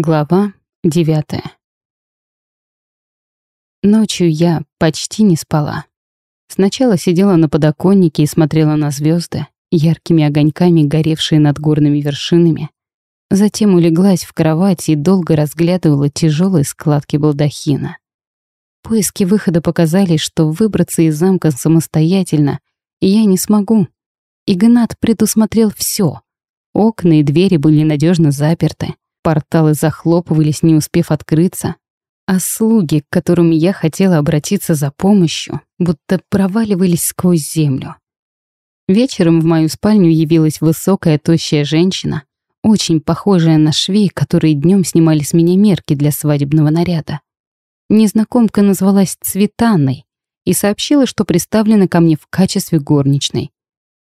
Глава девятая. Ночью я почти не спала. Сначала сидела на подоконнике и смотрела на звезды, яркими огоньками, горевшие над горными вершинами. Затем улеглась в кровать и долго разглядывала тяжелые складки балдахина. Поиски выхода показали, что выбраться из замка самостоятельно я не смогу. Игнат предусмотрел все. Окна и двери были надежно заперты. Порталы захлопывались, не успев открыться, а слуги, к которым я хотела обратиться за помощью, будто проваливались сквозь землю. Вечером в мою спальню явилась высокая, тощая женщина, очень похожая на швей, которые днем снимали с меня мерки для свадебного наряда. Незнакомка назвалась Цветанной и сообщила, что представлена ко мне в качестве горничной.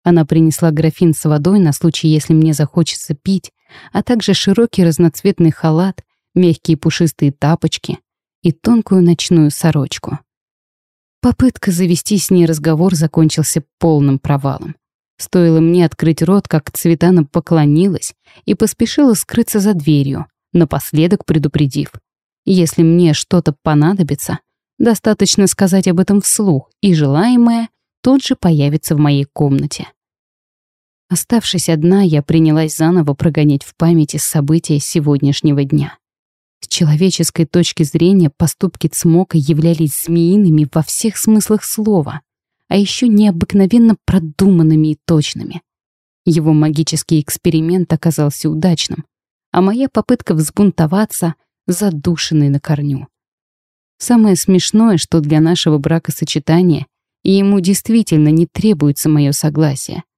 Она принесла графин с водой на случай, если мне захочется пить, а также широкий разноцветный халат, мягкие пушистые тапочки и тонкую ночную сорочку. Попытка завести с ней разговор закончился полным провалом. Стоило мне открыть рот, как Цветана поклонилась и поспешила скрыться за дверью, напоследок предупредив. Если мне что-то понадобится, достаточно сказать об этом вслух, и желаемое тут же появится в моей комнате. Оставшись одна, я принялась заново прогонять в памяти события сегодняшнего дня. С человеческой точки зрения поступки Цмока являлись змеиными во всех смыслах слова, а еще необыкновенно продуманными и точными. Его магический эксперимент оказался удачным, а моя попытка взбунтоваться — задушенной на корню. Самое смешное, что для нашего бракосочетания ему действительно не требуется мое согласие —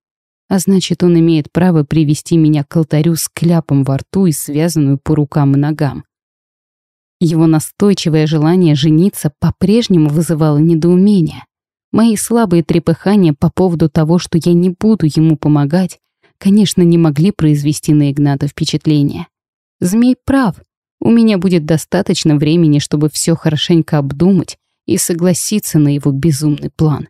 а значит, он имеет право привести меня к алтарю с кляпом во рту и связанную по рукам и ногам. Его настойчивое желание жениться по-прежнему вызывало недоумение. Мои слабые трепыхания по поводу того, что я не буду ему помогать, конечно, не могли произвести на Игната впечатление. Змей прав. У меня будет достаточно времени, чтобы все хорошенько обдумать и согласиться на его безумный план.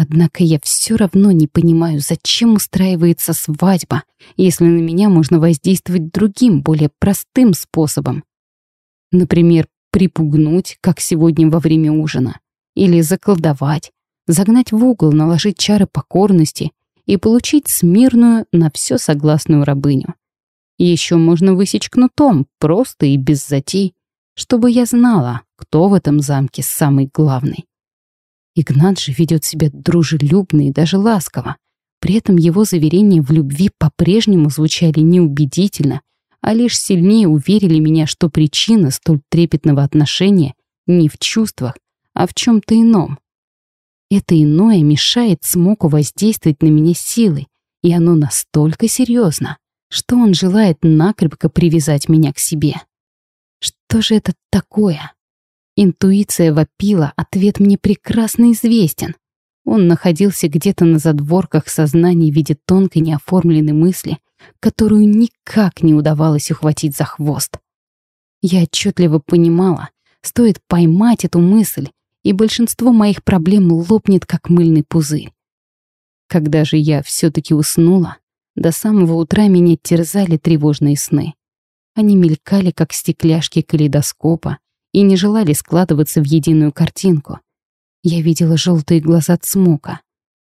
Однако я все равно не понимаю, зачем устраивается свадьба, если на меня можно воздействовать другим, более простым способом. Например, припугнуть, как сегодня во время ужина, или заколдовать, загнать в угол, наложить чары покорности и получить смирную на все согласную рабыню. Еще можно высечь кнутом, просто и без затей, чтобы я знала, кто в этом замке самый главный. Игнат же ведет себя дружелюбно и даже ласково. При этом его заверения в любви по-прежнему звучали неубедительно, а лишь сильнее уверили меня, что причина столь трепетного отношения не в чувствах, а в чем-то ином. Это иное мешает Смоку воздействовать на меня силой, и оно настолько серьезно, что он желает накрепко привязать меня к себе. Что же это такое? Интуиция вопила, ответ мне прекрасно известен. Он находился где-то на задворках сознания в виде тонкой неоформленной мысли, которую никак не удавалось ухватить за хвост. Я отчетливо понимала, стоит поймать эту мысль, и большинство моих проблем лопнет, как мыльный пузырь. Когда же я все-таки уснула, до самого утра меня терзали тревожные сны. Они мелькали, как стекляшки калейдоскопа, и не желали складываться в единую картинку. Я видела желтые глаза Цмока,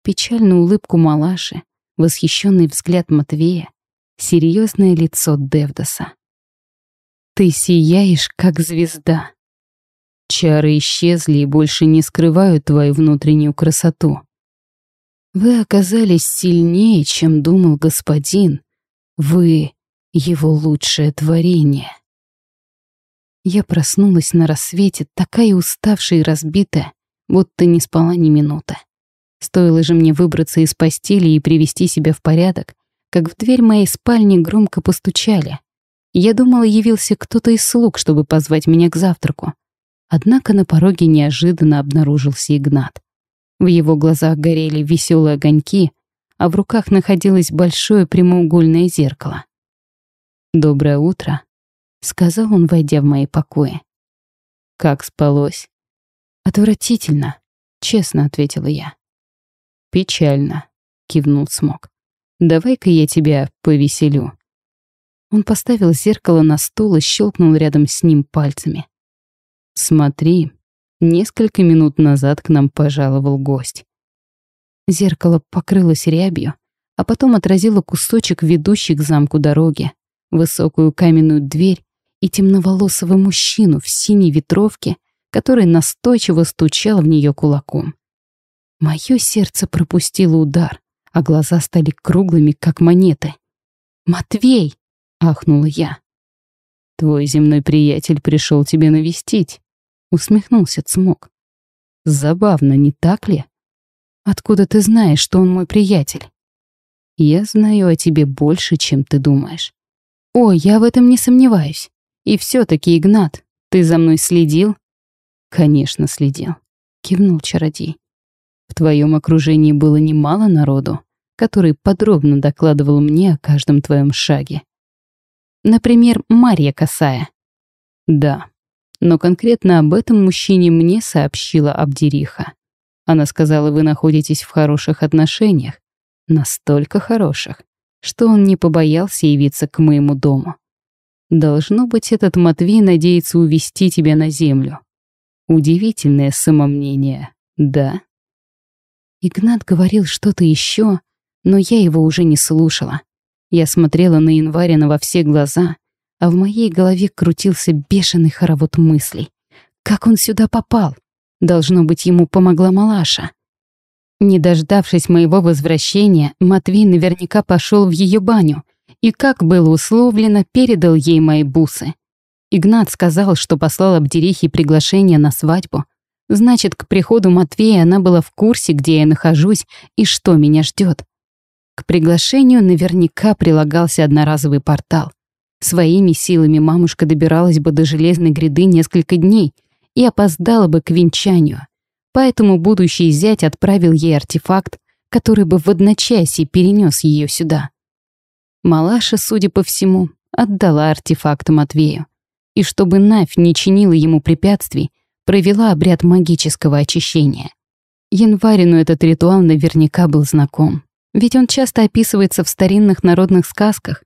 печальную улыбку Малаши, восхищенный взгляд Матвея, серьезное лицо Девдоса. «Ты сияешь, как звезда. Чары исчезли и больше не скрывают твою внутреннюю красоту. Вы оказались сильнее, чем думал господин. Вы — его лучшее творение». Я проснулась на рассвете, такая уставшая и разбитая, будто не спала ни минуты. Стоило же мне выбраться из постели и привести себя в порядок, как в дверь моей спальни громко постучали. Я думала, явился кто-то из слуг, чтобы позвать меня к завтраку. Однако на пороге неожиданно обнаружился Игнат. В его глазах горели веселые огоньки, а в руках находилось большое прямоугольное зеркало. «Доброе утро», сказал он, войдя в мои покои. Как спалось? Отвратительно, честно ответила я. Печально, кивнул Смок. Давай-ка я тебя повеселю. Он поставил зеркало на стол и щелкнул рядом с ним пальцами. «Смотри, несколько минут назад к нам пожаловал гость». Зеркало покрылось рябью, а потом отразило кусочек ведущей к замку дороги, высокую каменную дверь и темноволосого мужчину в синей ветровке, который настойчиво стучал в нее кулаком. Мое сердце пропустило удар, а глаза стали круглыми, как монеты. «Матвей!» ахнула я. «Твой земной приятель пришел тебя навестить», — усмехнулся Цмок. «Забавно, не так ли? Откуда ты знаешь, что он мой приятель?» «Я знаю о тебе больше, чем ты думаешь». «О, я в этом не сомневаюсь. И все таки Игнат, ты за мной следил?» «Конечно, следил», — кивнул чародей. «В твоем окружении было немало народу, который подробно докладывал мне о каждом твоем шаге. Например, Марья Косая. Да, но конкретно об этом мужчине мне сообщила Абдериха. Она сказала, вы находитесь в хороших отношениях. Настолько хороших, что он не побоялся явиться к моему дому. Должно быть, этот Матвей надеется увести тебя на землю. Удивительное самомнение, да? Игнат говорил что-то еще, но я его уже не слушала. Я смотрела на Январина во все глаза, а в моей голове крутился бешеный хоровод мыслей. Как он сюда попал? Должно быть, ему помогла Малаша. Не дождавшись моего возвращения, Матвей наверняка пошел в ее баню и, как было условлено, передал ей мои бусы. Игнат сказал, что послал Абдерихе приглашение на свадьбу. Значит, к приходу Матвея она была в курсе, где я нахожусь и что меня ждет. К приглашению наверняка прилагался одноразовый портал. Своими силами мамушка добиралась бы до железной гряды несколько дней и опоздала бы к венчанию. Поэтому будущий зять отправил ей артефакт, который бы в одночасье перенес ее сюда. Малаша, судя по всему, отдала артефакт Матвею. И чтобы Навь не чинила ему препятствий, провела обряд магического очищения. Январину этот ритуал наверняка был знаком. Ведь он часто описывается в старинных народных сказках.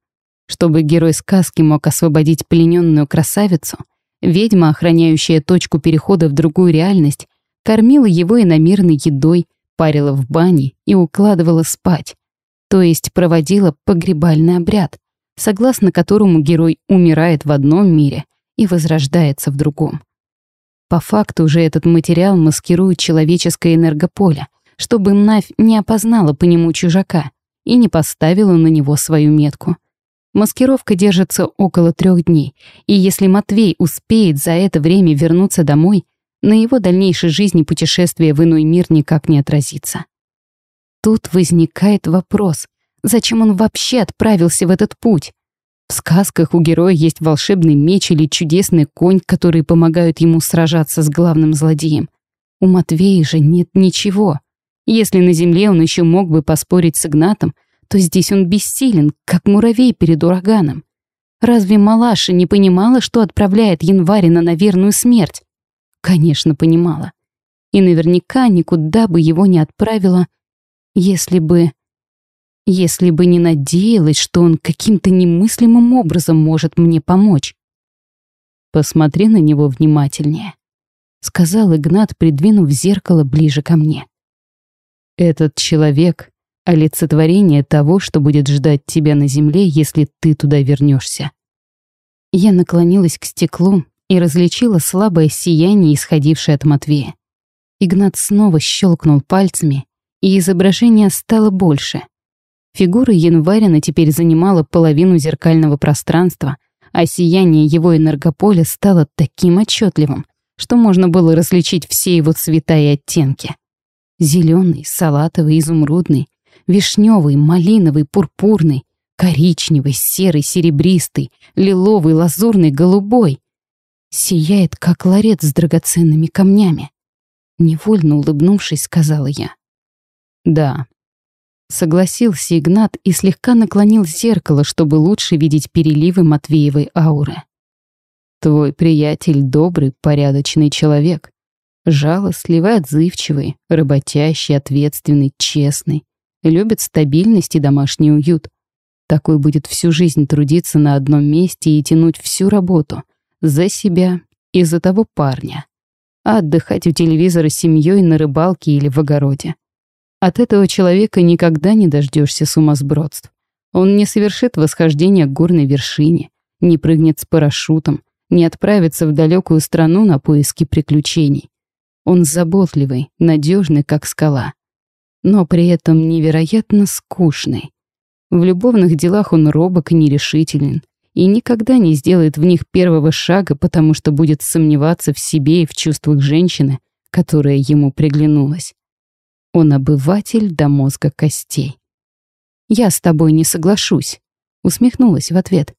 Чтобы герой сказки мог освободить плененную красавицу, ведьма, охраняющая точку перехода в другую реальность, кормила его иномирной едой, парила в бане и укладывала спать. То есть проводила погребальный обряд, согласно которому герой умирает в одном мире и возрождается в другом. По факту же этот материал маскирует человеческое энергополе, чтобы Навь не опознала по нему чужака и не поставила на него свою метку. Маскировка держится около трех дней, и если Матвей успеет за это время вернуться домой, на его дальнейшей жизни путешествие в иной мир никак не отразится. Тут возникает вопрос, зачем он вообще отправился в этот путь? В сказках у героя есть волшебный меч или чудесный конь, которые помогают ему сражаться с главным злодеем. У Матвея же нет ничего. Если на земле он еще мог бы поспорить с Игнатом, то здесь он бессилен, как муравей перед ураганом. Разве Малаша не понимала, что отправляет Январина на верную смерть? Конечно, понимала. И наверняка никуда бы его не отправила, если бы... Если бы не надеялась, что он каким-то немыслимым образом может мне помочь. «Посмотри на него внимательнее», — сказал Игнат, придвинув зеркало ближе ко мне. Этот человек — олицетворение того, что будет ждать тебя на земле, если ты туда вернешься. Я наклонилась к стеклу и различила слабое сияние, исходившее от Матвея. Игнат снова щелкнул пальцами, и изображение стало больше. Фигура Январина теперь занимала половину зеркального пространства, а сияние его энергополя стало таким отчетливым, что можно было различить все его цвета и оттенки. Зеленый, салатовый, изумрудный, вишневый, малиновый, пурпурный, коричневый, серый, серебристый, лиловый, лазурный, голубой. Сияет, как ларец с драгоценными камнями. Невольно улыбнувшись, сказала я. Да. Согласился Игнат и слегка наклонил зеркало, чтобы лучше видеть переливы Матвеевой ауры. Твой приятель добрый, порядочный человек. Жалостливый, отзывчивый, работящий, ответственный, честный. Любит стабильность и домашний уют. Такой будет всю жизнь трудиться на одном месте и тянуть всю работу. За себя и за того парня. А отдыхать у телевизора с семьей на рыбалке или в огороде. От этого человека никогда не дождешься сумасбродств. Он не совершит восхождение к горной вершине, не прыгнет с парашютом, не отправится в далекую страну на поиски приключений. Он заботливый, надежный, как скала. Но при этом невероятно скучный. В любовных делах он робок и нерешителен, и никогда не сделает в них первого шага, потому что будет сомневаться в себе и в чувствах женщины, которая ему приглянулась. Он обыватель до мозга костей. «Я с тобой не соглашусь», — усмехнулась в ответ.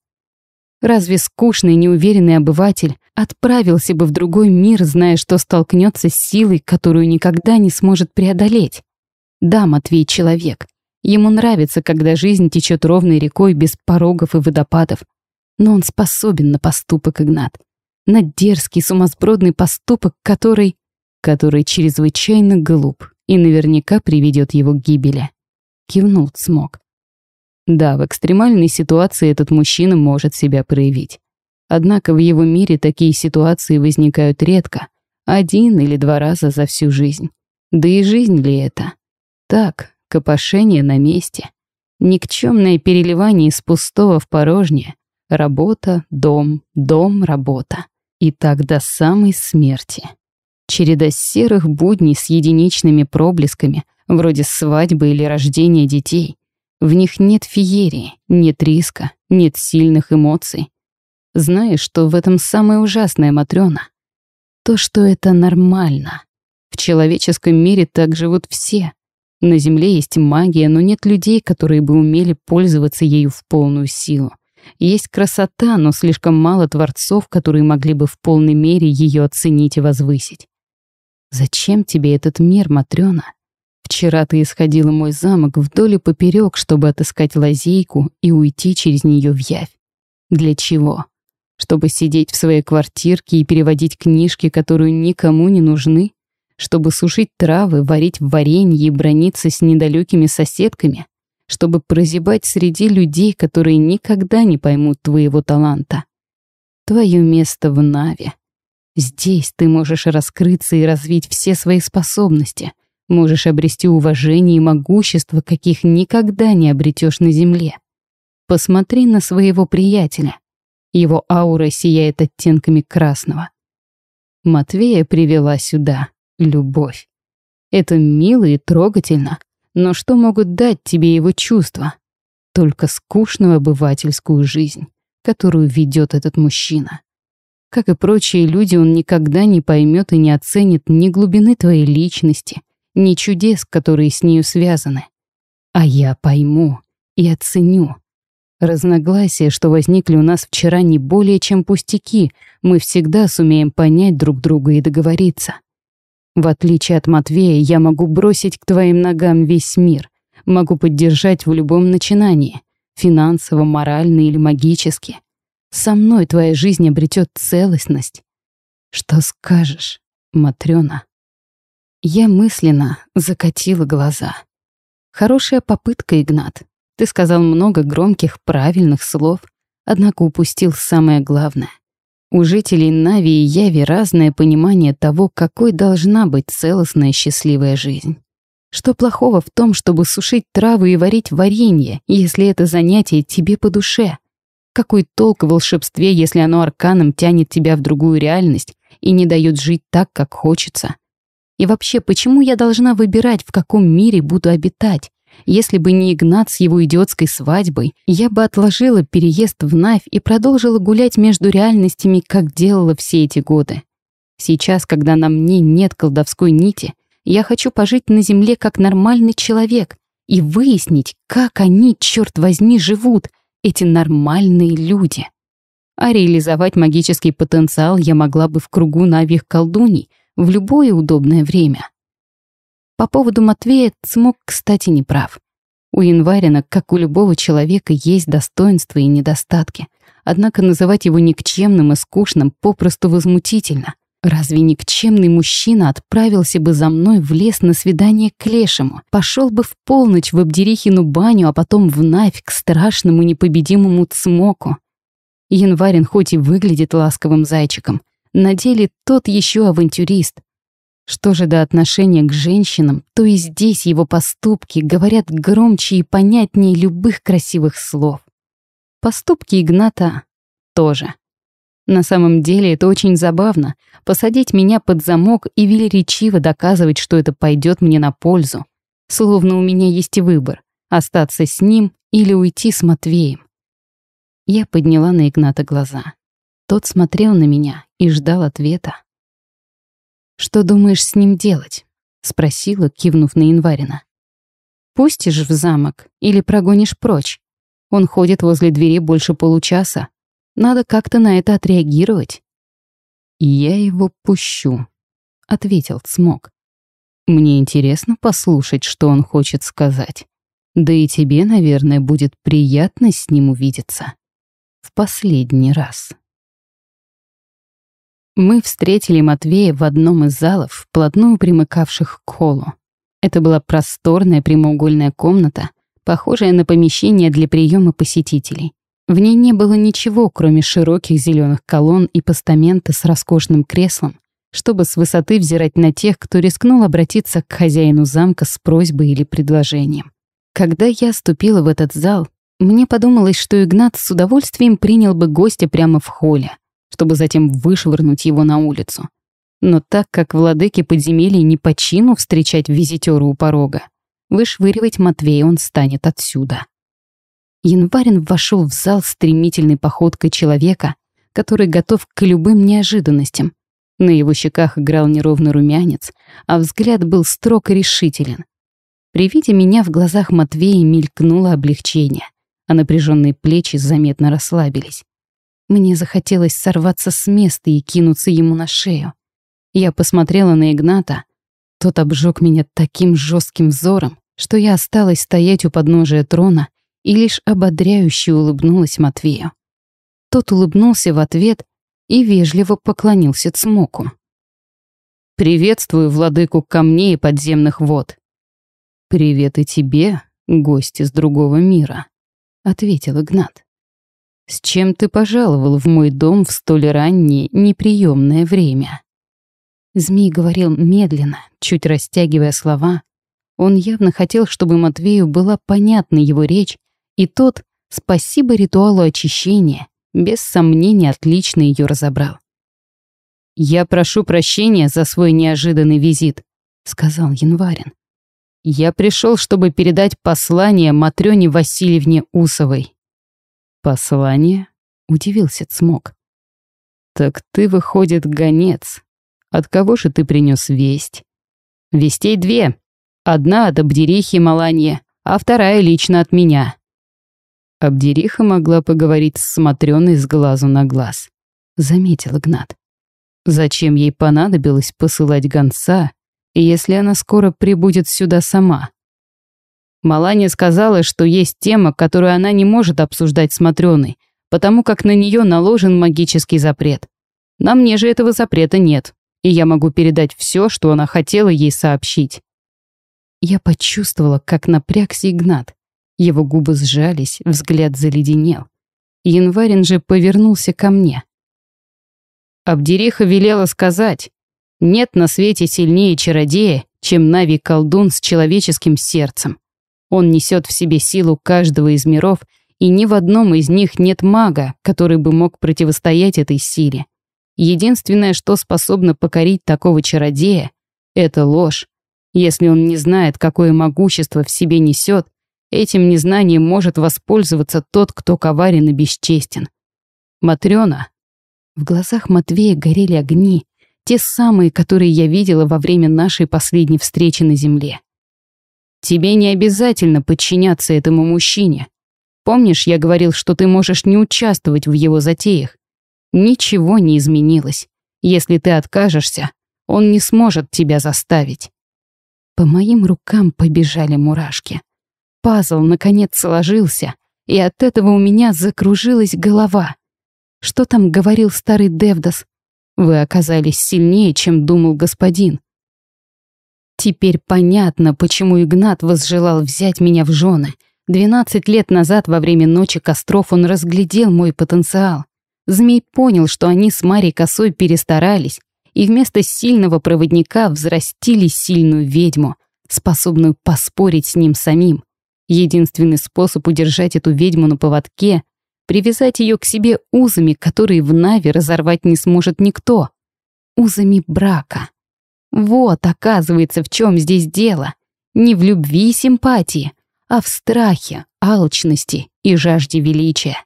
Разве скучный, неуверенный обыватель отправился бы в другой мир, зная, что столкнется с силой, которую никогда не сможет преодолеть? Да, Матвей человек. Ему нравится, когда жизнь течет ровной рекой без порогов и водопадов. Но он способен на поступок, Игнат. На дерзкий, сумасбродный поступок, который... который чрезвычайно глуп и наверняка приведет его к гибели. Кивнул смог. Да, в экстремальной ситуации этот мужчина может себя проявить. Однако в его мире такие ситуации возникают редко, один или два раза за всю жизнь. Да и жизнь ли это? Так, копошение на месте. Никчемное переливание из пустого в порожнее. Работа, дом, дом, работа. И так до самой смерти. Череда серых будней с единичными проблесками, вроде свадьбы или рождения детей, в них нет феерии, нет риска, нет сильных эмоций. Знаешь, что в этом самое ужасное, Матрёна? То, что это нормально. В человеческом мире так живут все. На Земле есть магия, но нет людей, которые бы умели пользоваться ею в полную силу. Есть красота, но слишком мало творцов, которые могли бы в полной мере ее оценить и возвысить. Зачем тебе этот мир, Матрёна? Вчера ты исходила мой замок вдоль и поперек, чтобы отыскать лазейку и уйти через нее в явь. Для чего? Чтобы сидеть в своей квартирке и переводить книжки, которые никому не нужны? Чтобы сушить травы, варить варенье и брониться с недалекими соседками? Чтобы прозябать среди людей, которые никогда не поймут твоего таланта? Твое место в Наве. Здесь ты можешь раскрыться и развить все свои способности — Можешь обрести уважение и могущество, каких никогда не обретешь на земле. Посмотри на своего приятеля. Его аура сияет оттенками красного. Матвея привела сюда любовь. Это мило и трогательно, но что могут дать тебе его чувства? Только скучную обывательскую жизнь, которую ведет этот мужчина. Как и прочие люди, он никогда не поймет и не оценит ни глубины твоей личности, ни чудес, которые с нею связаны. А я пойму и оценю. Разногласия, что возникли у нас вчера, не более чем пустяки. Мы всегда сумеем понять друг друга и договориться. В отличие от Матвея, я могу бросить к твоим ногам весь мир. Могу поддержать в любом начинании. Финансово, морально или магически. Со мной твоя жизнь обретет целостность. Что скажешь, Матрёна? Я мысленно закатила глаза. Хорошая попытка, Игнат. Ты сказал много громких, правильных слов, однако упустил самое главное. У жителей Нави и Яви разное понимание того, какой должна быть целостная счастливая жизнь. Что плохого в том, чтобы сушить травы и варить варенье, если это занятие тебе по душе? Какой толк в волшебстве, если оно арканом тянет тебя в другую реальность и не дает жить так, как хочется? И вообще, почему я должна выбирать, в каком мире буду обитать? Если бы не Игнат с его идиотской свадьбой, я бы отложила переезд в Навь и продолжила гулять между реальностями, как делала все эти годы. Сейчас, когда на мне нет колдовской нити, я хочу пожить на земле как нормальный человек и выяснить, как они, черт возьми, живут, эти нормальные люди. А реализовать магический потенциал я могла бы в кругу навих колдуний, в любое удобное время. По поводу Матвея Цмок, кстати, не прав. У Январина, как у любого человека, есть достоинства и недостатки. Однако называть его никчемным и скучным попросту возмутительно. Разве никчемный мужчина отправился бы за мной в лес на свидание к лешему, пошел бы в полночь в Абдерихину баню, а потом в Навь к страшному непобедимому цмоку? Январин хоть и выглядит ласковым зайчиком, на деле тот еще авантюрист. Что же до отношения к женщинам, то и здесь его поступки говорят громче и понятнее любых красивых слов. Поступки Игната тоже. На самом деле это очень забавно — посадить меня под замок и велеречиво доказывать, что это пойдет мне на пользу. Словно у меня есть выбор — остаться с ним или уйти с Матвеем. Я подняла на Игната глаза. Тот смотрел на меня и ждал ответа. «Что думаешь с ним делать?» — спросила, кивнув на Январина. «Пустишь в замок или прогонишь прочь? Он ходит возле двери больше получаса, надо как-то на это отреагировать. «Я его пущу», — ответил Смок. «Мне интересно послушать, что он хочет сказать. Да и тебе, наверное, будет приятно с ним увидеться. В последний раз». Мы встретили Матвея в одном из залов, вплотную примыкавших к холлу. Это была просторная прямоугольная комната, похожая на помещение для приема посетителей. В ней не было ничего, кроме широких зеленых колонн и постамента с роскошным креслом, чтобы с высоты взирать на тех, кто рискнул обратиться к хозяину замка с просьбой или предложением. Когда я ступила в этот зал, мне подумалось, что Игнат с удовольствием принял бы гостя прямо в холле, чтобы затем вышвырнуть его на улицу. Но так как владыке подземелья не по чину встречать визитера у порога, вышвыривать Матвея он станет отсюда. Январин вошел в зал стремительной походкой человека, который готов к любым неожиданностям. На его щеках играл неровный румянец, а взгляд был строг и решителен. При виде меня в глазах Матвея мелькнуло облегчение, а напряженные плечи заметно расслабились. Мне захотелось сорваться с места и кинуться ему на шею. Я посмотрела на Игната. Тот обжег меня таким жестким взором, что я осталась стоять у подножия трона и лишь ободряюще улыбнулась Матвею. Тот улыбнулся в ответ и вежливо поклонился Цмоку. «Приветствую владыку камней и подземных вод». «Привет и тебе, гость из другого мира», — ответил Игнат. «С чем ты пожаловал в мой дом в столь раннее, неприемное время?» Змей говорил медленно, чуть растягивая слова. Он явно хотел, чтобы Матвею была понятна его речь и тот, спасибо ритуалу очищения, без сомнения отлично ее разобрал. «Я прошу прощения за свой неожиданный визит», — сказал Январин. «Я пришел, чтобы передать послание Матрёне Васильевне Усовой». «Послание?» — удивился Цмок. «Так ты, выходит, гонец. От кого же ты принес весть?» «Вестей две. Одна от Абдерихи Маланье, а вторая лично от меня. Абдериха могла поговорить с смотрёной с глазу на глаз. Заметил Игнат. Зачем ей понадобилось посылать гонца, если она скоро прибудет сюда сама? Малания сказала, что есть тема, которую она не может обсуждать с Матрёной, потому как на неё наложен магический запрет. На мне же этого запрета нет, и я могу передать всё, что она хотела ей сообщить. Я почувствовала, как напрягся Игнат. Его губы сжались, взгляд заледенел. Январин же повернулся ко мне. Абдериха велела сказать, нет на свете сильнее чародея, чем Нави-колдун с человеческим сердцем. Он несет в себе силу каждого из миров, и ни в одном из них нет мага, который бы мог противостоять этой силе. Единственное, что способно покорить такого чародея, это ложь. Если он не знает, какое могущество в себе несет, Этим незнанием может воспользоваться тот, кто коварен и бесчестен. Матрёна. В глазах Матвея горели огни, те самые, которые я видела во время нашей последней встречи на земле. Тебе не обязательно подчиняться этому мужчине. Помнишь, я говорил, что ты можешь не участвовать в его затеях? Ничего не изменилось. Если ты откажешься, он не сможет тебя заставить. По моим рукам побежали мурашки. Пазл наконец сложился, и от этого у меня закружилась голова. Что там говорил старый Девдас? Вы оказались сильнее, чем думал господин. Теперь понятно, почему Игнат возжелал взять меня в жены. Двенадцать лет назад во время ночи костров он разглядел мой потенциал. Змей понял, что они с Марей Косой перестарались, и вместо сильного проводника взрастили сильную ведьму, способную поспорить с ним самим. Единственный способ удержать эту ведьму на поводке — привязать ее к себе узами, которые в Нави разорвать не сможет никто. Узами брака. Вот, оказывается, в чем здесь дело. Не в любви и симпатии, а в страхе, алчности и жажде величия.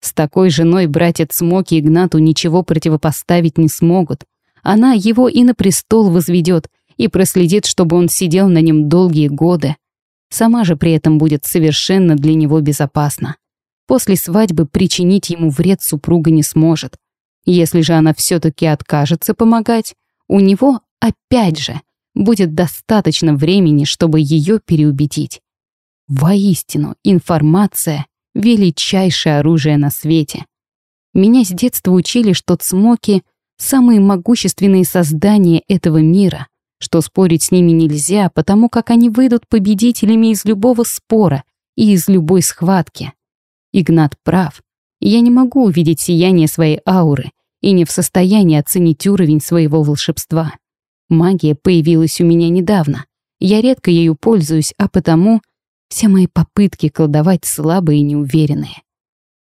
С такой женой братец Смоки Игнату ничего противопоставить не смогут. Она его и на престол возведет, и проследит, чтобы он сидел на нем долгие годы. Сама же при этом будет совершенно для него безопасна. После свадьбы причинить ему вред супруга не сможет. Если же она все-таки откажется помогать, у него, опять же, будет достаточно времени, чтобы ее переубедить. Воистину, информация — величайшее оружие на свете. Меня с детства учили, что цмоки — самые могущественные создания этого мира, что спорить с ними нельзя, потому как они выйдут победителями из любого спора и из любой схватки. Игнат прав. Я не могу увидеть сияние своей ауры и не в состоянии оценить уровень своего волшебства. Магия появилась у меня недавно. Я редко ею пользуюсь, а потому все мои попытки колдовать слабые и неуверенные.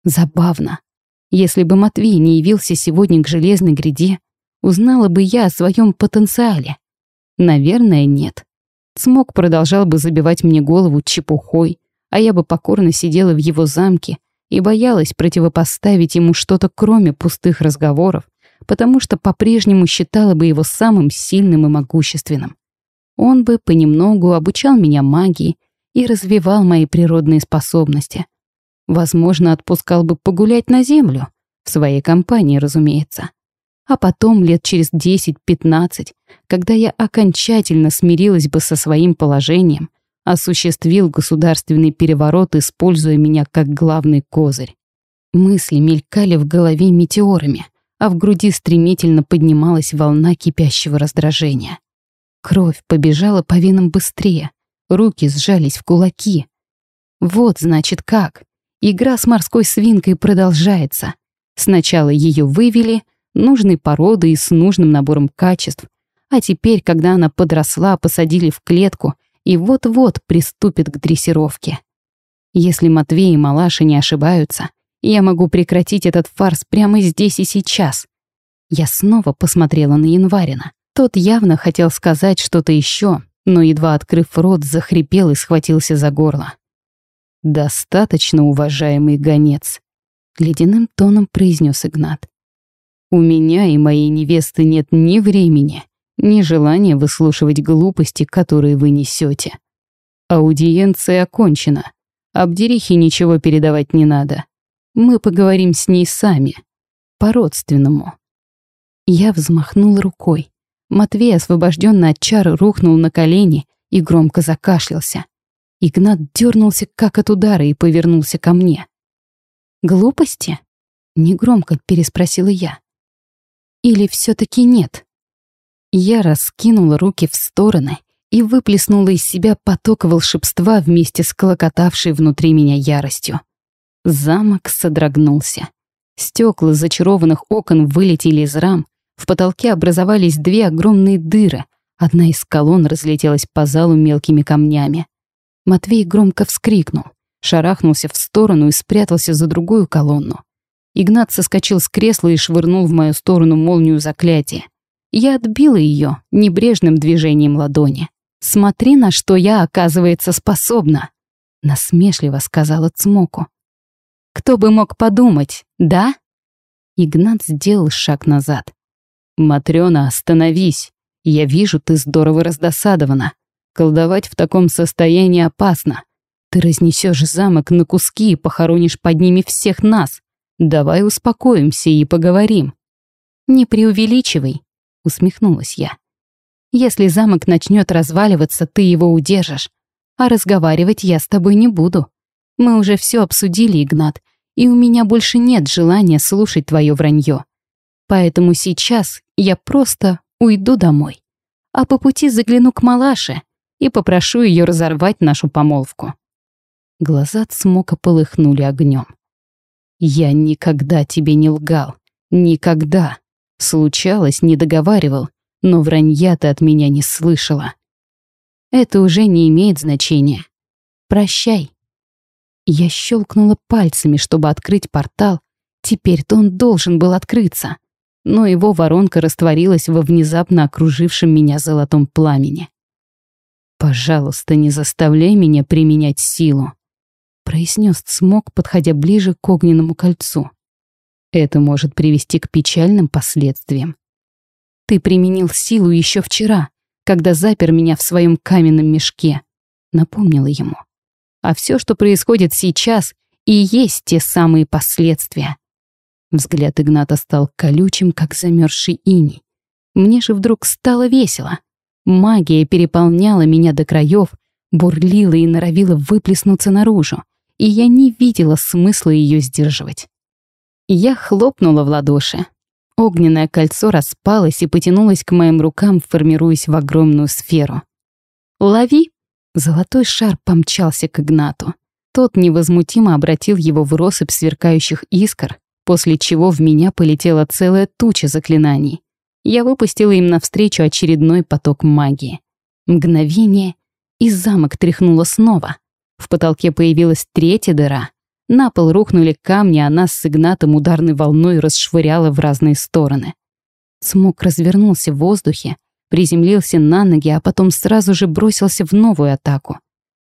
Забавно. Если бы Матвей не явился сегодня к железной гряде, узнала бы я о своем потенциале. Наверное, нет. Смог продолжал бы забивать мне голову чепухой, а я бы покорно сидела в его замке и боялась противопоставить ему что-то кроме пустых разговоров, потому что по-прежнему считала бы его самым сильным и могущественным. Он бы понемногу обучал меня магии и развивал мои природные способности. Возможно, отпускал бы погулять на землю, в своей компании, разумеется. А потом, лет через 10-15, когда я окончательно смирилась бы со своим положением, осуществил государственный переворот, используя меня как главный козырь. Мысли мелькали в голове метеорами, а в груди стремительно поднималась волна кипящего раздражения. Кровь побежала по венам быстрее, руки сжались в кулаки. Вот, значит, как. Игра с морской свинкой продолжается. Сначала ее вывели — нужной породы и с нужным набором качеств. А теперь, когда она подросла, посадили в клетку и вот-вот приступит к дрессировке. Если Матвей и Малаша не ошибаются, я могу прекратить этот фарс прямо здесь и сейчас. Я снова посмотрела на Январина. Тот явно хотел сказать что-то еще, но, едва открыв рот, захрипел и схватился за горло. «Достаточно, уважаемый гонец», — ледяным тоном произнес Игнат. У меня и моей невесты нет ни времени, ни желания выслушивать глупости, которые вы несете. Аудиенция окончена. Абдерихе ничего передавать не надо. Мы поговорим с ней сами. По-родственному. Я взмахнул рукой. Матвей, освобожденный от чар, рухнул на колени и громко закашлялся. Игнат дернулся как от удара и повернулся ко мне. «Глупости?» — негромко переспросила я. Или все-таки нет? Я раскинула руки в стороны и выплеснула из себя поток волшебства вместе с клокотавшей внутри меня яростью. Замок содрогнулся. Стекла зачарованных окон вылетели из рам, в потолке образовались две огромные дыры, одна из колонн разлетелась по залу мелкими камнями. Матвей громко вскрикнул, шарахнулся в сторону и спрятался за другую колонну. Игнат соскочил с кресла и швырнул в мою сторону молнию заклятия. Я отбила ее небрежным движением ладони. «Смотри, на что я, оказывается, способна!» Насмешливо сказала Цмоку. «Кто бы мог подумать, да?» Игнат сделал шаг назад. «Матрёна, остановись! Я вижу, ты здорово раздосадована. Колдовать в таком состоянии опасно. Ты разнесешь замок на куски и похоронишь под ними всех нас. Давай успокоимся и поговорим. Не преувеличивай, усмехнулась я. Если замок начнет разваливаться, ты его удержишь. А разговаривать я с тобой не буду. Мы уже все обсудили, Игнат, и у меня больше нет желания слушать твое вранье. Поэтому сейчас я просто уйду домой. А по пути загляну к малаше и попрошу ее разорвать нашу помолвку. Глаза Цмока полыхнули огнем. «Я никогда тебе не лгал. Никогда. Случалось, не договаривал, но вранья ты от меня не слышала. Это уже не имеет значения. Прощай». Я щелкнула пальцами, чтобы открыть портал. Теперь-то он должен был открыться. Но его воронка растворилась во внезапно окружившем меня золотом пламени. «Пожалуйста, не заставляй меня применять силу», произнес Цмок, подходя ближе к огненному кольцу. Это может привести к печальным последствиям. Ты применил силу еще вчера, когда запер меня в своем каменном мешке, напомнила ему. А все, что происходит сейчас, и есть те самые последствия. Взгляд Игната стал колючим, как замерзший иней. Мне же вдруг стало весело. Магия переполняла меня до краев, бурлила и норовила выплеснуться наружу и я не видела смысла ее сдерживать. Я хлопнула в ладоши. Огненное кольцо распалось и потянулось к моим рукам, формируясь в огромную сферу. «Лови!» Золотой шар помчался к Игнату. Тот невозмутимо обратил его в россыпь сверкающих искр, после чего в меня полетела целая туча заклинаний. Я выпустила им навстречу очередной поток магии. Мгновение, и замок тряхнуло снова — в потолке появилась третья дыра. На пол рухнули камни, а нас с Игнатом ударной волной расшвыряло в разные стороны. Смок развернулся в воздухе, приземлился на ноги, а потом сразу же бросился в новую атаку.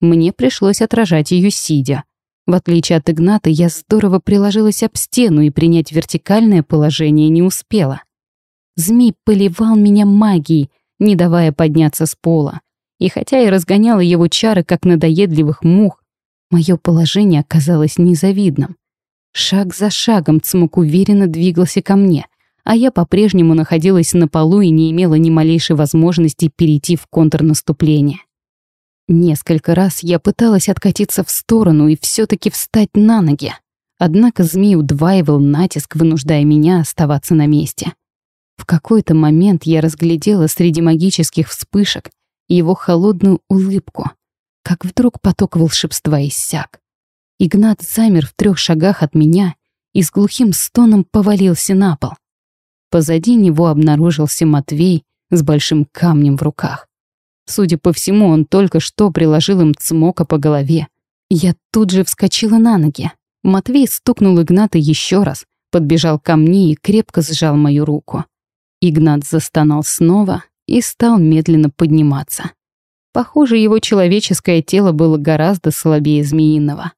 Мне пришлось отражать ее сидя. В отличие от Игната, я здорово приложилась об стену и принять вертикальное положение не успела. Змей поливал меня магией, не давая подняться с пола. И хотя я разгоняла его чары, как надоедливых мух, мое положение оказалось незавидным. Шаг за шагом Цмок уверенно двигался ко мне, а я по-прежнему находилась на полу и не имела ни малейшей возможности перейти в контрнаступление. Несколько раз я пыталась откатиться в сторону и все таки встать на ноги. Однако змей удваивал натиск, вынуждая меня оставаться на месте. В какой-то момент я разглядела среди магических вспышек его холодную улыбку, как вдруг поток волшебства иссяк. Игнат замер в трех шагах от меня и с глухим стоном повалился на пол. Позади него обнаружился Матвей с большим камнем в руках. Судя по всему, он только что приложил им цмока по голове. Я тут же вскочила на ноги. Матвей стукнул Игната еще раз, подбежал ко мне и крепко сжал мою руку. Игнат застонал снова, и стал медленно подниматься. Похоже, его человеческое тело было гораздо слабее змеиного.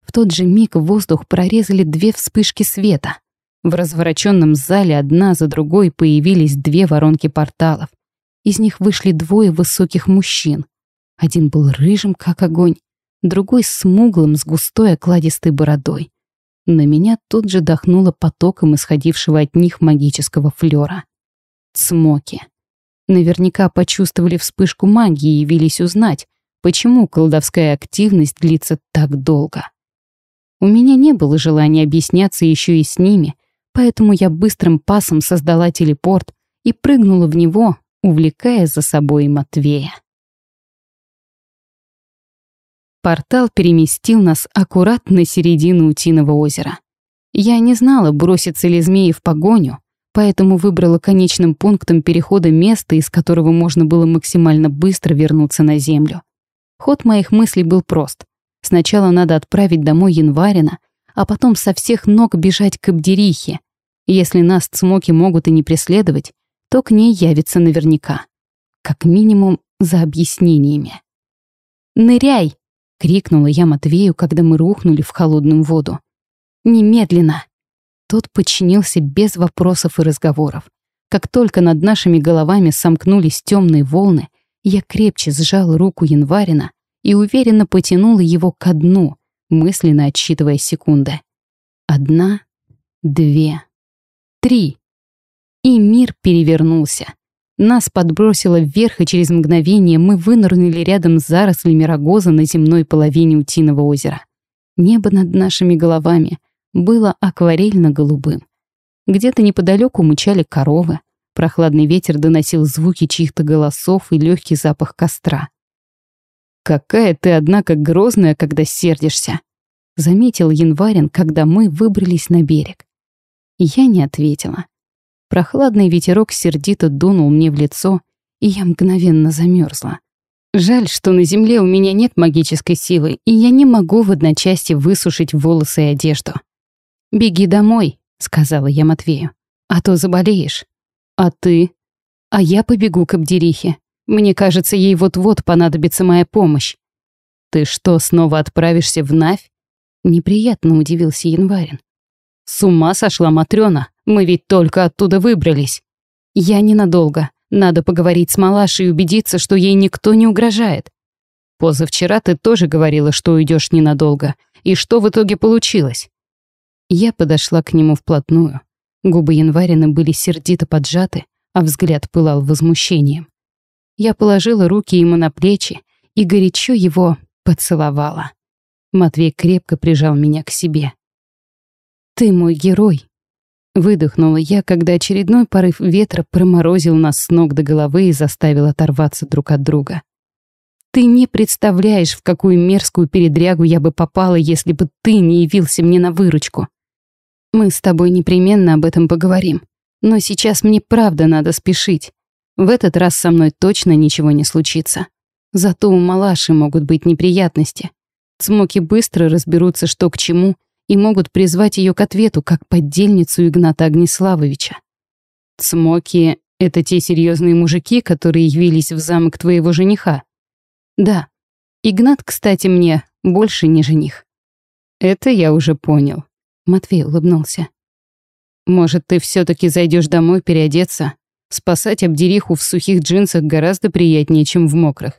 В тот же миг воздух прорезали две вспышки света. В развороченном зале одна за другой появились две воронки порталов. Из них вышли двое высоких мужчин. Один был рыжим, как огонь, другой смуглым, с густой окладистой бородой. На меня тут же дохнуло потоком исходившего от них магического флера. Цмоки. Наверняка почувствовали вспышку магии и явились узнать, почему колдовская активность длится так долго. У меня не было желания объясняться еще и с ними, поэтому я быстрым пасом создала телепорт и прыгнула в него, увлекая за собой Матвея. Портал переместил нас аккуратно на середину Утиного озера. Я не знала, бросится ли змеи в погоню, поэтому выбрала конечным пунктом перехода место, из которого можно было максимально быстро вернуться на Землю. Ход моих мыслей был прост. Сначала надо отправить домой Январина, а потом со всех ног бежать к Абдерихе. Если нас цмоки могут и не преследовать, то к ней явится наверняка. Как минимум за объяснениями. «Ныряй!» — крикнула я Матвею, когда мы рухнули в холодную воду. «Немедленно!» Тот подчинился без вопросов и разговоров. Как только над нашими головами сомкнулись темные волны, я крепче сжал руку Январина и уверенно потянула его ко дну, мысленно отсчитывая секунды. Одна, две, три. И мир перевернулся. Нас подбросило вверх, и через мгновение мы вынырнули рядом с зарослями рогоза на земной половине Утиного озера. Небо над нашими головами — было акварельно-голубым. Где-то неподалеку мычали коровы. Прохладный ветер доносил звуки чьих-то голосов и легкий запах костра. «Какая ты, однако, грозная, когда сердишься!» Заметил Январин, когда мы выбрались на берег. Я не ответила. Прохладный ветерок сердито дунул мне в лицо, и я мгновенно замерзла. Жаль, что на земле у меня нет магической силы, и я не могу в одночасье высушить волосы и одежду. «Беги домой», — сказала я Матвею, — «а то заболеешь». «А ты?» «А я побегу к Абдерихе. Мне кажется, ей вот-вот понадобится моя помощь». «Ты что, снова отправишься в Навь?» Неприятно удивился Январин. «С ума сошла Матрёна, мы ведь только оттуда выбрались». «Я ненадолго. Надо поговорить с Малашей и убедиться, что ей никто не угрожает. Позавчера ты тоже говорила, что уйдешь ненадолго. И что в итоге получилось?» Я подошла к нему вплотную. Губы Январины были сердито поджаты, а взгляд пылал возмущением. Я положила руки ему на плечи и горячо его поцеловала. Матвей крепко прижал меня к себе. «Ты мой герой», Выдохнула я, когда очередной порыв ветра проморозил нас с ног до головы и заставил оторваться друг от друга. Ты не представляешь, в какую мерзкую передрягу я бы попала, если бы ты не явился мне на выручку. Мы с тобой непременно об этом поговорим. Но сейчас мне правда надо спешить. В этот раз со мной точно ничего не случится. Зато у малаши могут быть неприятности. Цмоки быстро разберутся, что к чему, и могут призвать ее к ответу, как поддельницу Игната Огнеславовича. Цмоки — это те серьезные мужики, которые явились в замок твоего жениха? Да. Игнат, кстати, мне больше не жених. Это я уже понял. Матвей улыбнулся. Может, ты все таки зайдешь домой переодеться? Спасать Абдериху в сухих джинсах гораздо приятнее, чем в мокрых.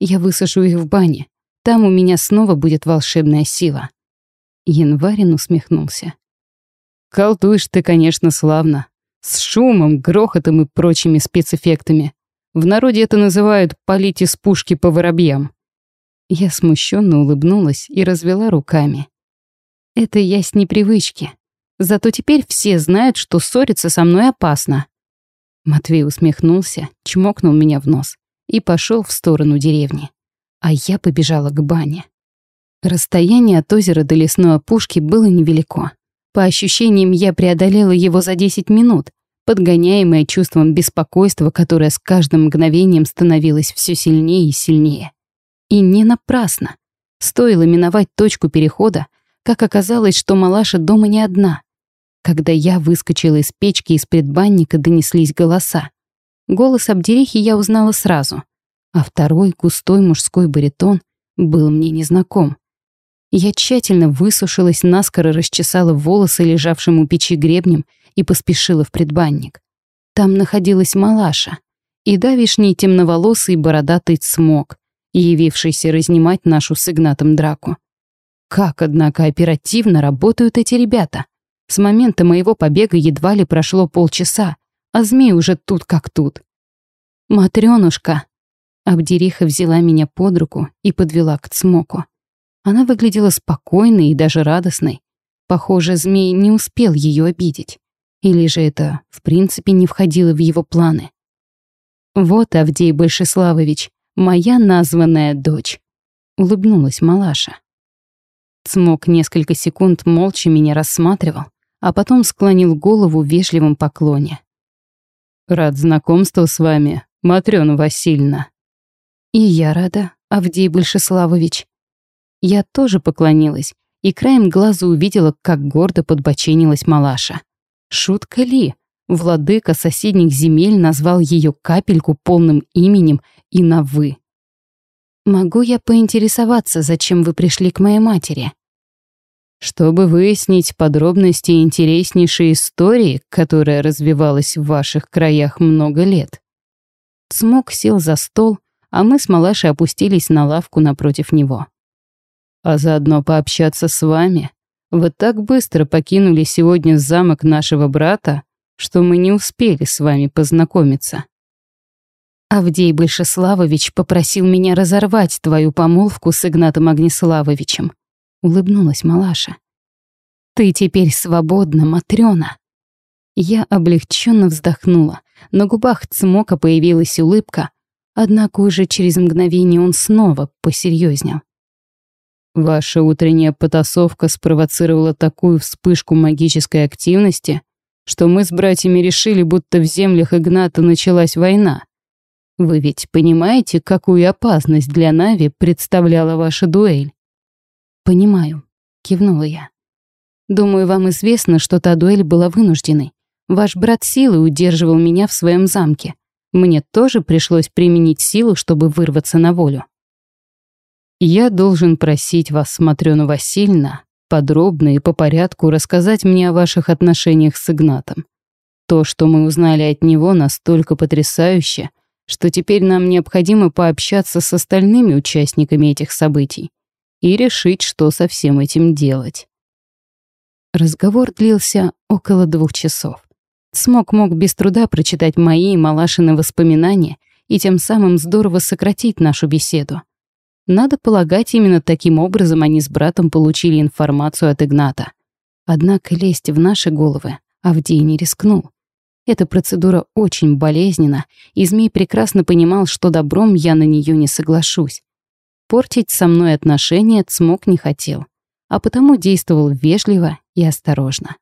Я высушу их в бане. Там у меня снова будет волшебная сила. Январин усмехнулся. «Колдуешь ты, конечно, славно. С шумом, грохотом и прочими спецэффектами. В народе это называют «полить из пушки по воробьям». Я смущенно улыбнулась и развела руками. Это я с непривычки. Зато теперь все знают, что ссориться со мной опасно. Матвей усмехнулся, чмокнул меня в нос и пошел в сторону деревни. А я побежала к бане. Расстояние от озера до лесной опушки было невелико. По ощущениям, я преодолела его за 10 минут, подгоняемая чувством беспокойства, которое с каждым мгновением становилось все сильнее и сильнее. И не напрасно. Стоило миновать точку перехода, как оказалось, что малаша дома не одна. Когда я выскочила из печки из предбанника, донеслись голоса. Голос Абдерихи я узнала сразу, а второй, густой мужской баритон, был мне незнаком. Я тщательно высушилась, наскоро расчесала волосы лежавшим у печи гребнем и поспешила в предбанник. Там находилась малаша и давишний темноволосый бородатый цмок, явившийся разнимать нашу с Игнатом драку. Как, однако, оперативно работают эти ребята. С момента моего побега едва ли прошло полчаса, а змей уже тут как тут. «Матрёнушка!» Абдериха взяла меня под руку и подвела к цмоку. Она выглядела спокойной и даже радостной. Похоже, змей не успел ее обидеть. Или же это, в принципе, не входило в его планы. «Вот, Авдей Большеславович, моя названная дочь», — улыбнулась малаша. Цмок несколько секунд молча меня рассматривал, а потом склонил голову в вежливом поклоне. «Рад знакомству с вами, Матрёна Васильевна». «И я рада, Авдей Большеславович», я тоже поклонилась и краем глаза увидела, как гордо подбоченилась малаша. Шутка ли? Владыка соседних земель назвал ее капельку полным именем и на «вы». «Могу я поинтересоваться, зачем вы пришли к моей матери?» «Чтобы выяснить подробности интереснейшей истории, которая развивалась в ваших краях много лет». Смок сел за стол, а мы с малашей опустились на лавку напротив него а заодно пообщаться с вами. Вы так быстро покинули сегодня замок нашего брата, что мы не успели с вами познакомиться. Авдей Большеславович попросил меня разорвать твою помолвку с Игнатом Огнеславовичем. Улыбнулась малаша. Ты теперь свободна, Матрёна. Я облегченно вздохнула. На губах цмока появилась улыбка, однако уже через мгновение он снова посерьезнел. Ваша утренняя потасовка спровоцировала такую вспышку магической активности, что мы с братьями решили, будто в землях Игната началась война. Вы ведь понимаете, какую опасность для Нави представляла ваша дуэль? Понимаю, кивнула я. Думаю, вам известно, что та дуэль была вынужденной. Ваш брат силой удерживал меня в своем замке. Мне тоже пришлось применить силу, чтобы вырваться на волю. Я должен просить вас, Матрёна Васильевна, подробно и по порядку рассказать мне о ваших отношениях с Игнатом. То, что мы узнали от него, настолько потрясающе, что теперь нам необходимо пообщаться с остальными участниками этих событий и решить, что со всем этим делать. Разговор длился около двух часов. Смог мог без труда прочитать мои и Малашины воспоминания и тем самым здорово сократить нашу беседу. Надо полагать, именно таким образом они с братом получили информацию от Игната. Однако лезть в наши головы Авдей не рискнул. Эта процедура очень болезненна, и Змей прекрасно понимал, что добром я на нее не соглашусь. Портить со мной отношения Цмок не хотел, а потому действовал вежливо и осторожно.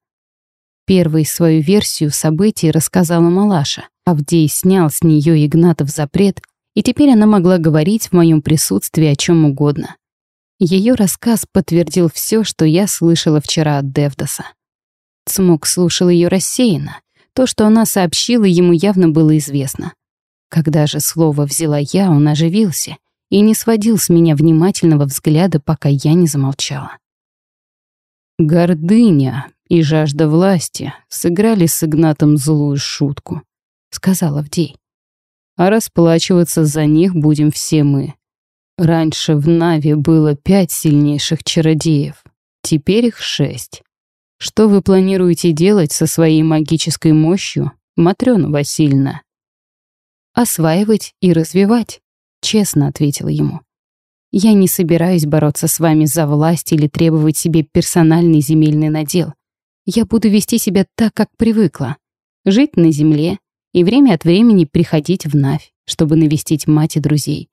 Первой свою версию событий рассказала Малаша. Авдей снял с нее Игнатов запрет, и теперь она могла говорить в моем присутствии о чем угодно. Ее рассказ подтвердил все, что я слышала вчера от Девдоса. Цмок слушал ее рассеянно. То, что она сообщила, ему явно было известно. Когда же слово взяла я, он оживился и не сводил с меня внимательного взгляда, пока я не замолчала. «Гордыня и жажда власти сыграли с Игнатом злую шутку», — сказал Авдей. «А расплачиваться за них будем все мы. Раньше в Наве было пять сильнейших чародеев, теперь их шесть. Что вы планируете делать со своей магической мощью, Матрёна Васильевна?» «Осваивать и развивать», — честно ответила ему. «Я не собираюсь бороться с вами за власть или требовать себе персональный земельный надел. Я буду вести себя так, как привыкла. Жить на земле и время от времени приходить в Навь, чтобы навестить мать и друзей.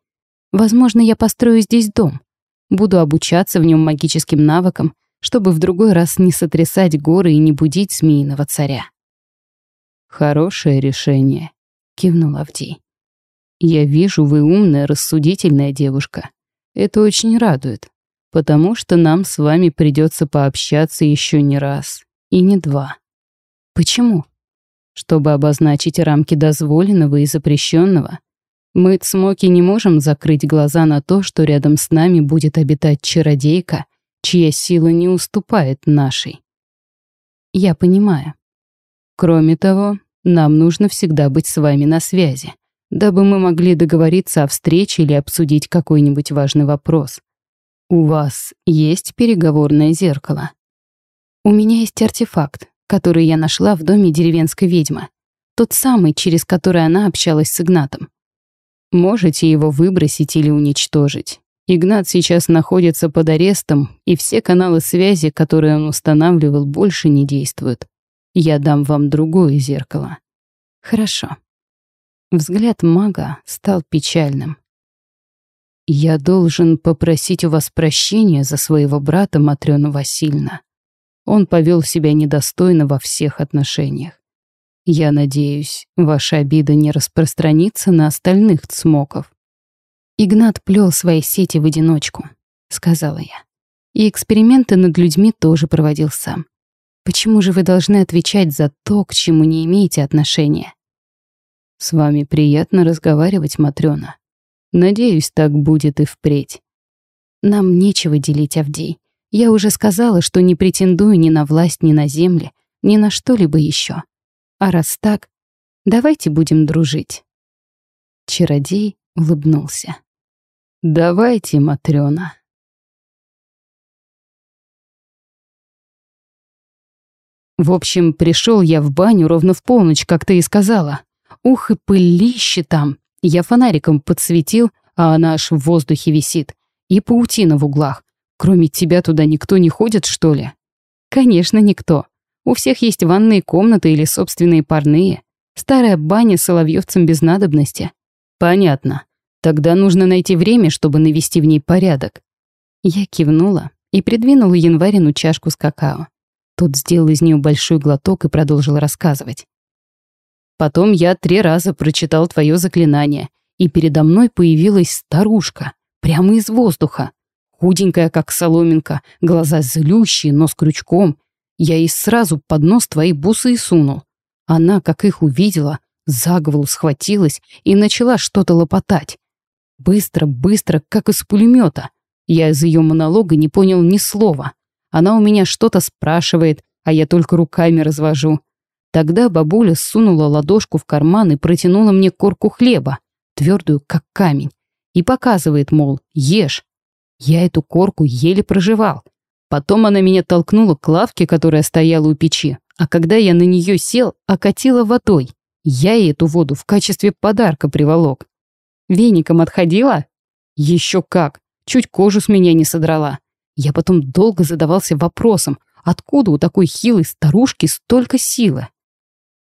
Возможно, я построю здесь дом. Буду обучаться в нем магическим навыкам, чтобы в другой раз не сотрясать горы и не будить змеиного царя. «Хорошее решение», — кивнул Авдей. «Я вижу, вы умная, рассудительная девушка. Это очень радует, потому что нам с вами придется пообщаться еще не раз и не два. Почему? Чтобы обозначить рамки дозволенного и запрещенного, мы, цмоки, не можем закрыть глаза на то, что рядом с нами будет обитать чародейка, чья сила не уступает нашей. Я понимаю. Кроме того, нам нужно всегда быть с вами на связи, дабы мы могли договориться о встрече или обсудить какой-нибудь важный вопрос. У вас есть переговорное зеркало? У меня есть артефакт, который я нашла в доме деревенской ведьмы. Тот самый, через который она общалась с Игнатом. Можете его выбросить или уничтожить. Игнат сейчас находится под арестом, и все каналы связи, которые он устанавливал, больше не действуют. Я дам вам другое зеркало. Хорошо. Взгляд мага стал печальным. Я должен попросить у вас прощения за своего брата Матрёну Васильевна. Он повел себя недостойно во всех отношениях. Я надеюсь, ваша обида не распространится на остальных цмоков. Игнат плел свои сети в одиночку, сказала я. И эксперименты над людьми тоже проводил сам. Почему же вы должны отвечать за то, к чему не имеете отношения? С вами приятно разговаривать, Матрёна. Надеюсь, так будет и впредь. Нам нечего делить, Авдей. Я уже сказала, что не претендую ни на власть, ни на земли, ни на что-либо еще. А раз так, давайте будем дружить. Чародей улыбнулся. «Давайте, Матрёна». В общем, пришел я в баню ровно в полночь, как ты и сказала. Ух, и пылище там. Я фонариком подсветил, а она аж в воздухе висит. И паутина в углах. Кроме тебя туда никто не ходит, что ли? Конечно, никто. У всех есть ванные комнаты или собственные парные. Старая баня с соловьевцем без надобности. Понятно. Тогда нужно найти время, чтобы навести в ней порядок. Я кивнула и придвинула январину чашку с какао. Тот сделал из нее большой глоток и продолжил рассказывать. Потом я три раза прочитал твое заклинание, и передо мной появилась старушка, прямо из воздуха. Худенькая, как соломинка, глаза злющие, нос крючком. Я ей сразу под нос твои бусы и сунул. Она, как их увидела, за голову схватилась и начала что-то лопотать. Быстро, быстро, как из пулемета. Я из ее монолога не понял ни слова. Она у меня что-то спрашивает, а я только руками развожу. Тогда бабуля сунула ладошку в карман и протянула мне корку хлеба, твердую, как камень, и показывает, мол, ешь. Я эту корку еле проживал. Потом она меня толкнула к лавке, которая стояла у печи, а когда я на нее сел, окатила водой. Я ей эту воду в качестве подарка приволок. Веником отходила? Еще как. Чуть кожу с меня не содрала. Я потом долго задавался вопросом, откуда у такой хилой старушки столько силы.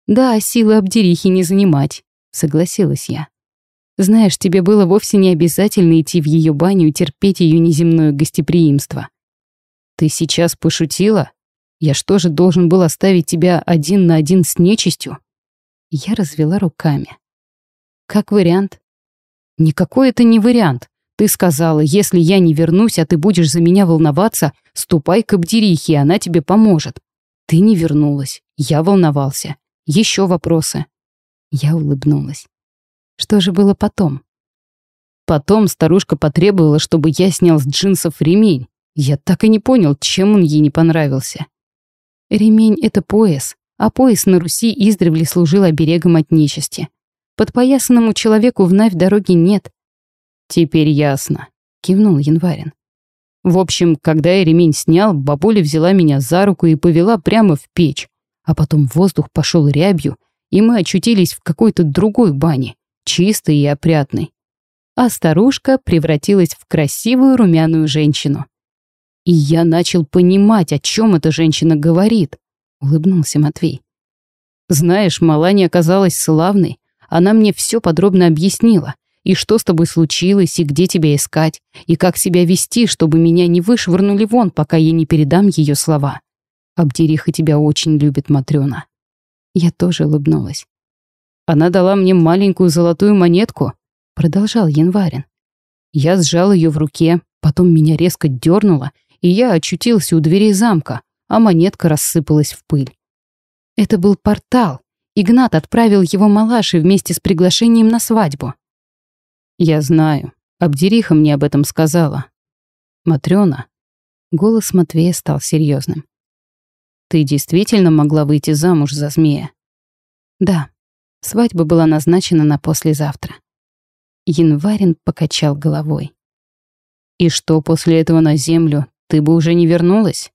«Да, силы обдерихи не занимать», — согласилась я. «Знаешь, тебе было вовсе не обязательно идти в ее баню и терпеть ее неземное гостеприимство». «Ты сейчас пошутила? Я что же должен был оставить тебя один на один с нечистью?» Я развела руками. «Как вариант?» «Никакой это не вариант. Ты сказала, если я не вернусь, а ты будешь за меня волноваться, ступай к Абдерихе, она тебе поможет. Ты не вернулась. Я волновался. Еще вопросы?» Я улыбнулась. «Что же было потом?» Потом старушка потребовала, чтобы я снял с джинсов ремень. Я так и не понял, чем он ей не понравился. Ремень — это пояс, а пояс на Руси издревле служил оберегом от нечисти. Подпоясанному человеку в Навь дороги нет, «Теперь ясно», — кивнул Январин. В общем, когда я ремень снял, бабуля взяла меня за руку и повела прямо в печь, а потом воздух пошел рябью, и мы очутились в какой-то другой бане, чистой и опрятной. А старушка превратилась в красивую румяную женщину. И я начал понимать, о чем эта женщина говорит, улыбнулся Матвей. Знаешь, Малани оказалась славной, она мне все подробно объяснила — и что с тобой случилось, и где тебя искать, и как себя вести, чтобы меня не вышвырнули вон, пока я не передам ее слова. Абдериха тебя очень любит, Матрёна. Я тоже улыбнулась. Она дала мне маленькую золотую монетку, продолжал Январин. Я сжал ее в руке, потом меня резко дернуло, и я очутился у дверей замка, а монетка рассыпалась в пыль. Это был портал. Игнат отправил его малаши вместе с приглашением на свадьбу. «Я знаю. Абдериха мне об этом сказала. Матрёна». Голос Матвея стал серьезным. «Ты действительно могла выйти замуж за змея?» «Да. Свадьба была назначена на послезавтра». Январин покачал головой. «И что, после этого на землю ты бы уже не вернулась?»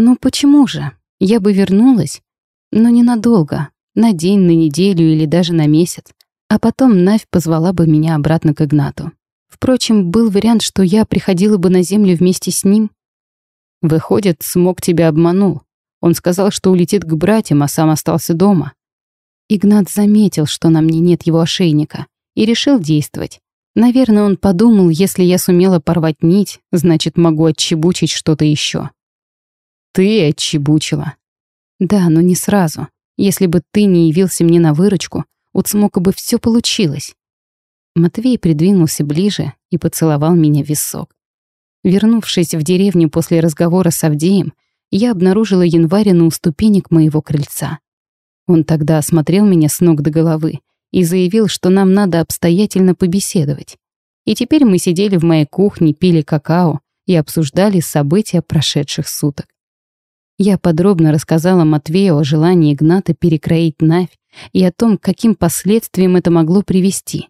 «Ну почему же? Я бы вернулась, но ненадолго, на день, на неделю или даже на месяц. А потом Навь позвала бы меня обратно к Игнату. Впрочем, был вариант, что я приходила бы на землю вместе с ним. Выходит, смог тебя обманул. Он сказал, что улетит к братьям, а сам остался дома. Игнат заметил, что на мне нет его ошейника, и решил действовать. Наверное, он подумал, если я сумела порвать нить, значит, могу отчебучить что-то еще. Ты отчебучила. Да, но не сразу. Если бы ты не явился мне на выручку, у Цмока бы все получилось. Матвей придвинулся ближе и поцеловал меня в висок. Вернувшись в деревню после разговора с Авдеем, я обнаружила Январина у ступенек моего крыльца. Он тогда осмотрел меня с ног до головы и заявил, что нам надо обстоятельно побеседовать. И теперь мы сидели в моей кухне, пили какао и обсуждали события прошедших суток. Я подробно рассказала Матвею о желании Игната перекроить Навь и о том, каким последствиям это могло привести.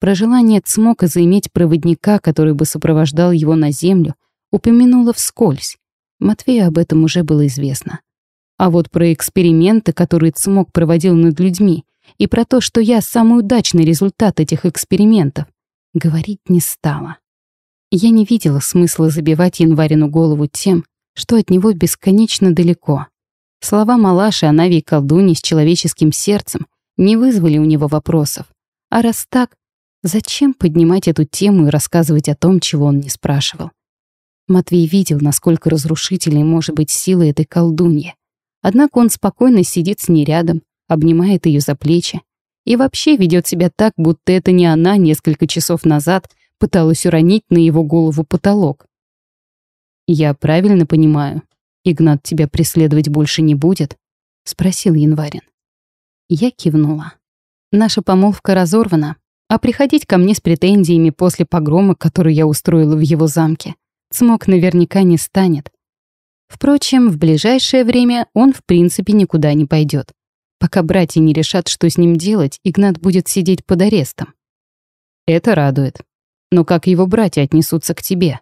Про желание Цмока заиметь проводника, который бы сопровождал его на землю, упомянула вскользь. Матвею об этом уже было известно. А вот про эксперименты, которые Цмок проводил над людьми, и про то, что я самый удачный результат этих экспериментов, говорить не стала. Я не видела смысла забивать январину голову тем, что от него бесконечно далеко. Слова Малаши о Нави колдуне с человеческим сердцем не вызвали у него вопросов. А раз так, зачем поднимать эту тему и рассказывать о том, чего он не спрашивал? Матвей видел, насколько разрушительной может быть сила этой колдуньи. Однако он спокойно сидит с ней рядом, обнимает ее за плечи и вообще ведет себя так, будто это не она несколько часов назад пыталась уронить на его голову потолок. «Я правильно понимаю, Игнат тебя преследовать больше не будет?» — спросил Январин. Я кивнула. Наша помолвка разорвана, а приходить ко мне с претензиями после погрома, который я устроила в его замке, Цмок наверняка не станет. Впрочем, в ближайшее время он в принципе никуда не пойдет. Пока братья не решат, что с ним делать, Игнат будет сидеть под арестом. Это радует. Но как его братья отнесутся к тебе?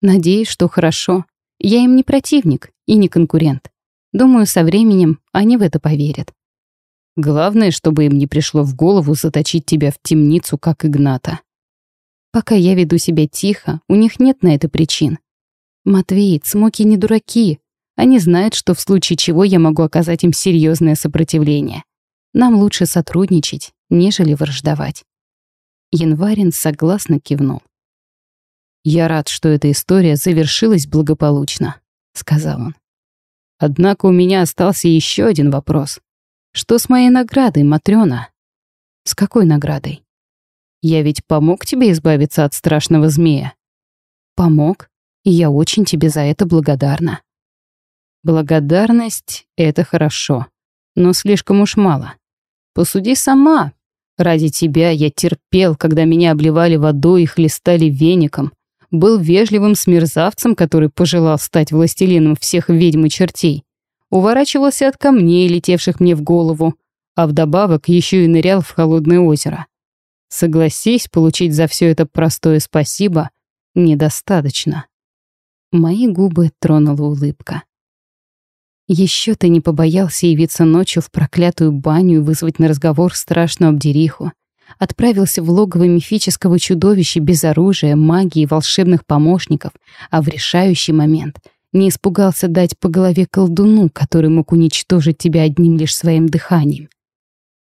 Надеюсь, что хорошо. Я им не противник и не конкурент. Думаю, со временем они в это поверят. Главное, чтобы им не пришло в голову заточить тебя в темницу, как Игната. Пока я веду себя тихо, у них нет на это причин. Матвей, цмоки не дураки. Они знают, что в случае чего я могу оказать им серьезное сопротивление. Нам лучше сотрудничать, нежели враждовать. Январин согласно кивнул. «Я рад, что эта история завершилась благополучно», — сказал он. «Однако у меня остался еще один вопрос. Что с моей наградой, Матрёна?» «С какой наградой?» «Я ведь помог тебе избавиться от страшного змея». «Помог, и я очень тебе за это благодарна». «Благодарность — это хорошо, но слишком уж мало. Посуди сама. Ради тебя я терпел, когда меня обливали водой и хлестали веником, был вежливым смерзавцем, который пожелал стать властелином всех ведьм и чертей, уворачивался от камней, летевших мне в голову, а вдобавок еще и нырял в холодное озеро. Согласись, получить за все это простое спасибо недостаточно. Мои губы тронула улыбка. Еще ты не побоялся явиться ночью в проклятую баню и вызвать на разговор страшную обдериху, отправился в логово мифического чудовища без оружия, магии и волшебных помощников, а в решающий момент не испугался дать по голове колдуну, который мог уничтожить тебя одним лишь своим дыханием.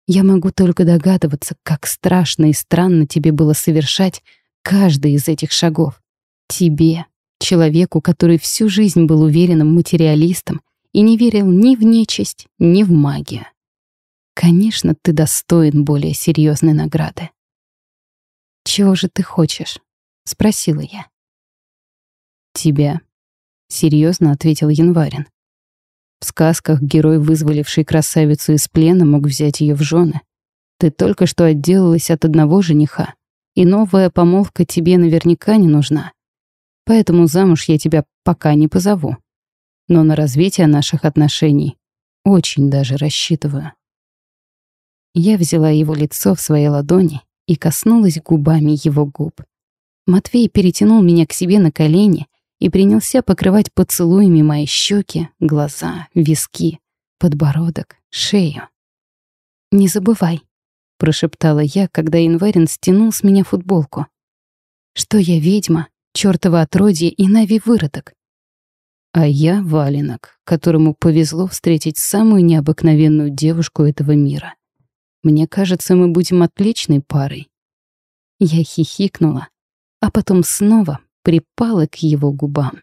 Я могу только догадываться, как страшно и странно тебе было совершать каждый из этих шагов. Тебе, человеку, который всю жизнь был уверенным материалистом и не верил ни в нечисть, ни в магию. Конечно, ты достоин более серьезной награды. «Чего же ты хочешь?» — спросила я. «Тебя», — серьезно ответил Январин. В сказках герой, вызволивший красавицу из плена, мог взять ее в жены. Ты только что отделалась от одного жениха, и новая помолвка тебе наверняка не нужна. Поэтому замуж я тебя пока не позову. Но на развитие наших отношений очень даже рассчитываю. Я взяла его лицо в свои ладони и коснулась губами его губ. Матвей перетянул меня к себе на колени и принялся покрывать поцелуями мои щеки, глаза, виски, подбородок, шею. «Не забывай», — прошептала я, когда январин стянул с меня футболку, «что я ведьма, чёртово отродье и нави-выродок. А я валенок, которому повезло встретить самую необыкновенную девушку этого мира. Мне кажется, мы будем отличной парой». Я хихикнула, а потом снова припала к его губам.